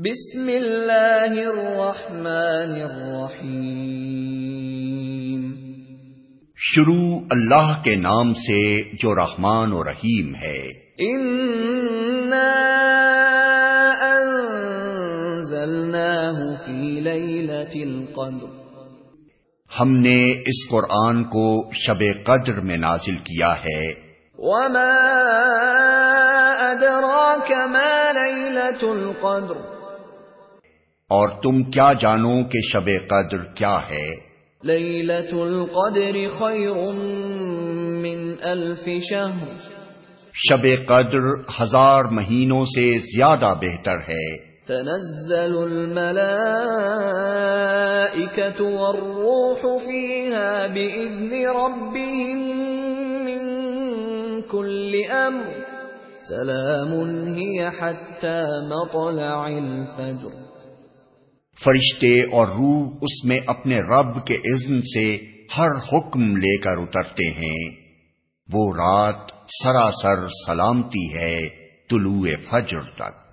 بسم اللہ الرحمن الرحیم۔ شروع اللہ کے نام سے جو رحمان و رحیم ہے۔ انا انزلناه فی لیلۃ القدر۔ ہم نے اس قرآن کو شب قدر میں نازل کیا ہے۔ وما ادراک ما لیلۃ القدر۔ اور تم کیا جانو کہ شب قدر کیا ہے؟ لیلۃ القدر خیر من الف شہر شب قدر ہزار مہینوں سے زیادہ بہتر ہے۔ تنزل الملائكة والروح فيها بإذن ربهم من كل أمر سلام هي حتى مطلع الفجر. فرشتے اور روح اس میں اپنے رب کے اذن سے ہر حکم لے کر اترتے ہیں۔ وہ رات سراسر سلامتی ہے طلوع فجر تک۔